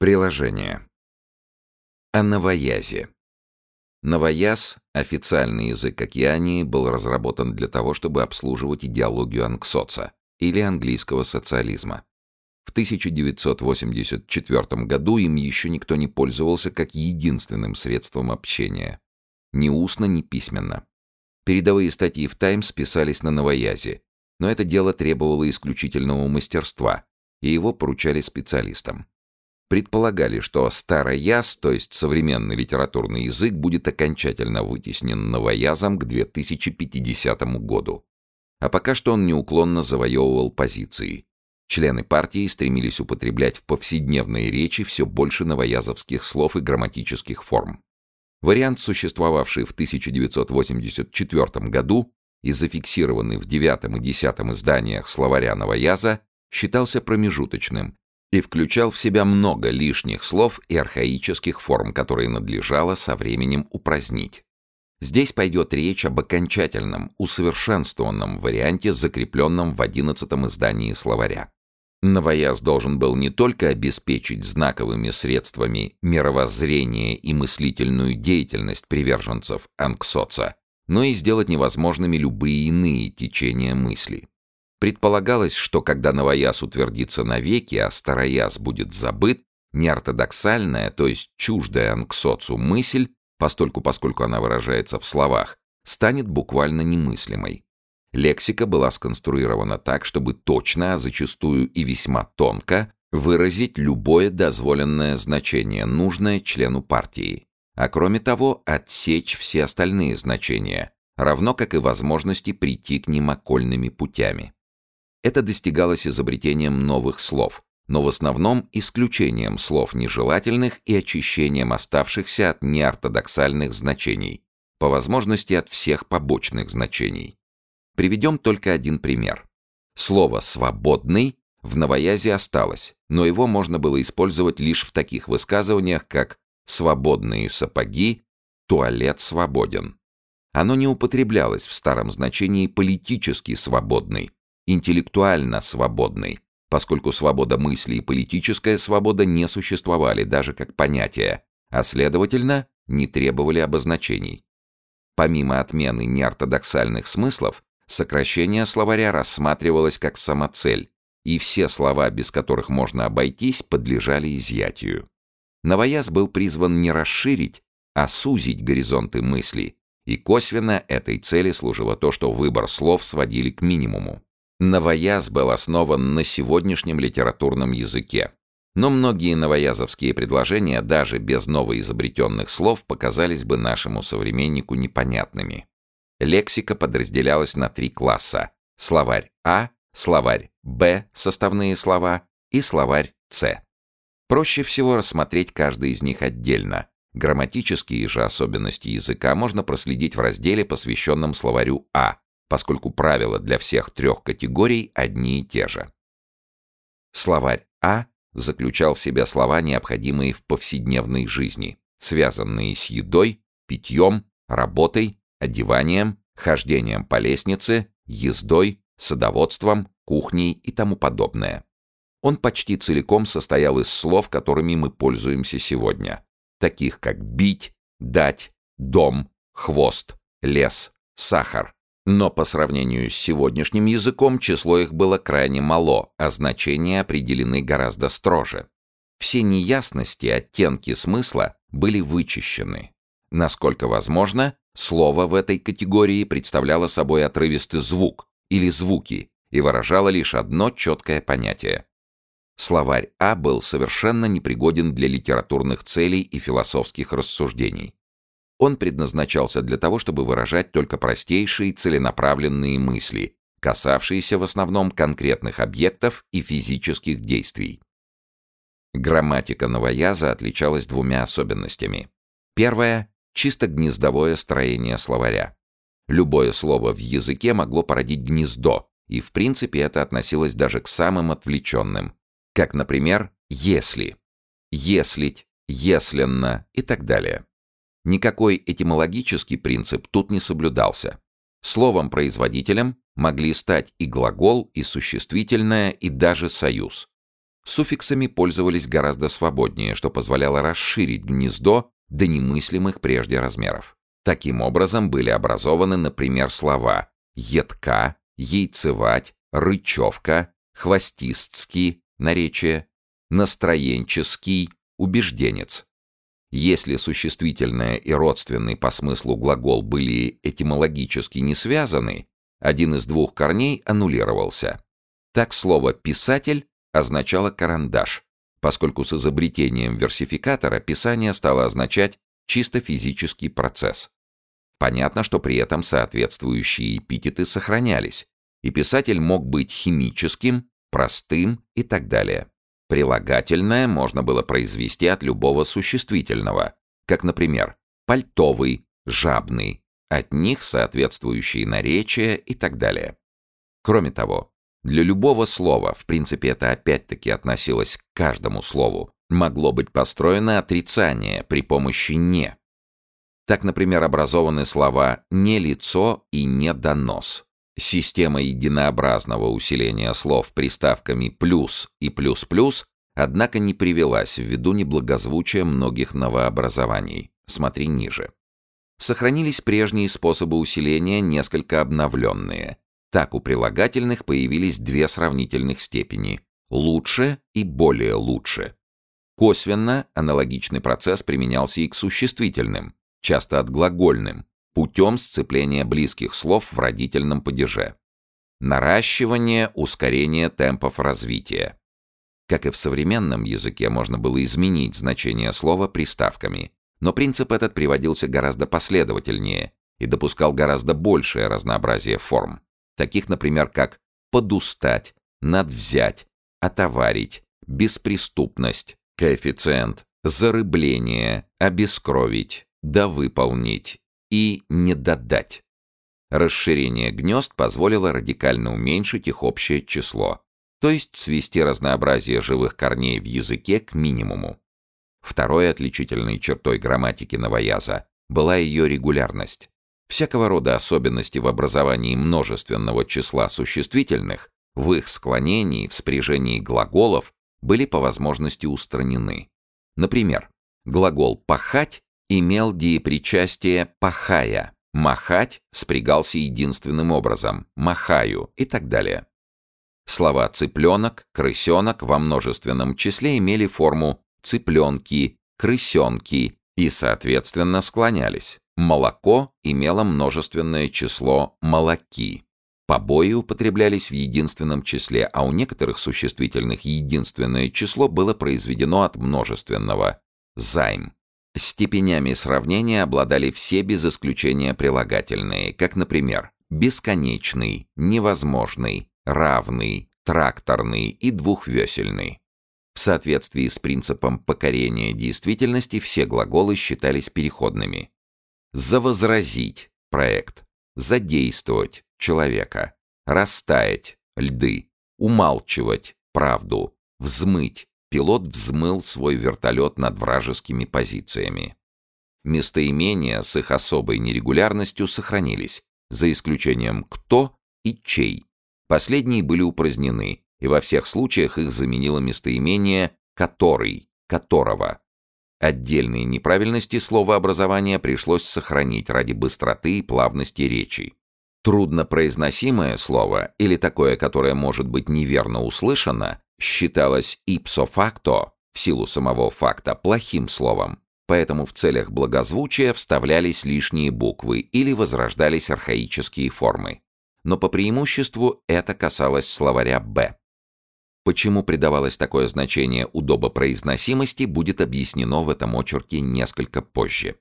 Приложение. О новоязе. Новояз, официальный язык Океании, был разработан для того, чтобы обслуживать идеологию анксоца, или английского социализма. В 1984 году им еще никто не пользовался как единственным средством общения. Ни устно, ни письменно. Передовые статьи в «Таймс» писались на новоязе, но это дело требовало исключительного мастерства, и его поручали специалистам предполагали, что старояз, то есть современный литературный язык, будет окончательно вытеснен новоязом к 2050 году. А пока что он неуклонно завоевывал позиции. Члены партии стремились употреблять в повседневной речи все больше новоязовских слов и грамматических форм. Вариант, существовавший в 1984 году и зафиксированный в девятом и десятом изданиях словаря новояза, считался промежуточным и включал в себя много лишних слов и архаических форм, которые надлежало со временем упразднить. Здесь пойдет речь об окончательном, усовершенствованном варианте, закрепленном в одиннадцатом издании словаря. Новояз должен был не только обеспечить знаковыми средствами мировоззрение и мыслительную деятельность приверженцев Анксоца, но и сделать невозможными любые иные течения мысли. Предполагалось, что когда новояз утвердится навеки, а старояз будет забыт, неортодоксальная, то есть чуждая анксоцу мысль, постольку поскольку она выражается в словах, станет буквально немыслимой. Лексика была сконструирована так, чтобы точно, а зачастую и весьма тонко, выразить любое дозволенное значение, нужное члену партии, а кроме того отсечь все остальные значения, равно как и возможности прийти к ним окольными путями. Это достигалось изобретением новых слов, но в основном исключением слов нежелательных и очищением оставшихся от неортодоксальных значений, по возможности от всех побочных значений. Приведем только один пример. Слово «свободный» в новоязе осталось, но его можно было использовать лишь в таких высказываниях, как «свободные сапоги», «туалет свободен». Оно не употреблялось в старом значении «политически свободный», интеллектуально свободный, поскольку свобода мысли и политическая свобода не существовали даже как понятия, а следовательно, не требовали обозначений. Помимо отмены неортодоксальных смыслов, сокращение словаря рассматривалось как самоцель, и все слова, без которых можно обойтись, подлежали изъятию. Новояз был призван не расширить, а сузить горизонты мысли, и косвенно этой цели служило то, что выбор слов сводили к минимуму. Новояз был основан на сегодняшнем литературном языке. Но многие новоязовские предложения, даже без новоизобретенных слов, показались бы нашему современнику непонятными. Лексика подразделялась на три класса. Словарь А, словарь Б, составные слова, и словарь С. Проще всего рассмотреть каждый из них отдельно. Грамматические же особенности языка можно проследить в разделе, посвященном словарю А, поскольку правила для всех трех категорий одни и те же. Словарь А заключал в себя слова, необходимые в повседневной жизни, связанные с едой, питьем, работой, одеванием, хождением по лестнице, ездой, садоводством, кухней и тому подобное. Он почти целиком состоял из слов, которыми мы пользуемся сегодня, таких как бить, дать, дом, хвост, лес, сахар, но по сравнению с сегодняшним языком число их было крайне мало, а значения определены гораздо строже. Все неясности, оттенки смысла были вычищены. Насколько возможно, слово в этой категории представляло собой отрывистый звук или звуки и выражало лишь одно четкое понятие. Словарь А был совершенно непригоден для литературных целей и философских рассуждений. Он предназначался для того, чтобы выражать только простейшие целенаправленные мысли, касавшиеся в основном конкретных объектов и физических действий. Грамматика новояза отличалась двумя особенностями. Первое — чисто гнездовое строение словаря. Любое слово в языке могло породить гнездо, и в принципе это относилось даже к самым отвлеченным, как, например, «если», «еслить», «есленно» и так далее. Никакой этимологический принцип тут не соблюдался. Словом-производителем могли стать и глагол, и существительное, и даже союз. суффиксами пользовались гораздо свободнее, что позволяло расширить гнездо до немыслимых прежде размеров. Таким образом были образованы, например, слова «едка», «яйцевать», «рычевка», «хвостистский», наречие, «настроенческий», «убежденец». Если существительное и родственный по смыслу глагол были этимологически не связаны, один из двух корней аннулировался. Так слово «писатель» означало «карандаш», поскольку с изобретением версификатора писание стало означать чисто физический процесс. Понятно, что при этом соответствующие эпитеты сохранялись, и писатель мог быть химическим, простым и так далее. Прилагательное можно было произвести от любого существительного, как, например, пальтовый, жабный, от них соответствующие наречия и так далее. Кроме того, для любого слова, в принципе это опять-таки относилось к каждому слову, могло быть построено отрицание при помощи «не». Так, например, образованы слова «не лицо» и «не донос». Система единообразного усиления слов приставками «плюс» и «плюс-плюс» однако не привелась ввиду неблагозвучия многих новообразований. Смотри ниже. Сохранились прежние способы усиления, несколько обновленные. Так у прилагательных появились две сравнительных степени – лучше и более лучше. Косвенно аналогичный процесс применялся и к существительным, часто отглагольным, путем сцепления близких слов в родительном падеже. Наращивание, ускорение темпов развития. Как и в современном языке, можно было изменить значение слова приставками, но принцип этот приводился гораздо последовательнее и допускал гораздо большее разнообразие форм таких, например, как подустать, надвзять, отоварить, беспреступность, коэффициент, зарыбление, обескровить, довыполнить и недодать. Расширение гнезд позволило радикально уменьшить их общее число, то есть свести разнообразие живых корней в языке к минимуму. Второй отличительной чертой грамматики новояза была ее регулярность. Всякого рода особенности в образовании множественного числа существительных, в их склонении, в спряжении глаголов были по возможности устранены. Например, глагол «пахать» имел деепричастие «пахая», «махать» спрягался единственным образом «махаю» и так далее. Слова «цыпленок», «крысенок» во множественном числе имели форму «цыпленки», «крысенки» и, соответственно, склонялись. Молоко имело множественное число «молоки». Побои употреблялись в единственном числе, а у некоторых существительных единственное число было произведено от множественного «займ». Степенями сравнения обладали все без исключения прилагательные, как, например, бесконечный, невозможный, равный, тракторный и двухвесельный. В соответствии с принципом покорения действительности все глаголы считались переходными. Завозразить — проект. Задействовать — человека. Растаять — льды. Умалчивать — правду. Взмыть — пилот взмыл свой вертолет над вражескими позициями. Местоимения с их особой нерегулярностью сохранились, за исключением «кто» и «чей». Последние были упразднены, и во всех случаях их заменило местоимение «который», «которого». Отдельные неправильности словообразования пришлось сохранить ради быстроты и плавности речи. Труднопроизносимое слово, или такое, которое может быть неверно услышано, считалось ipso facto, в силу самого факта, плохим словом, поэтому в целях благозвучия вставлялись лишние буквы или возрождались архаические формы. Но по преимуществу это касалось словаря «Б». Почему придавалось такое значение удобопроизносимости, будет объяснено в этом очерке несколько позже.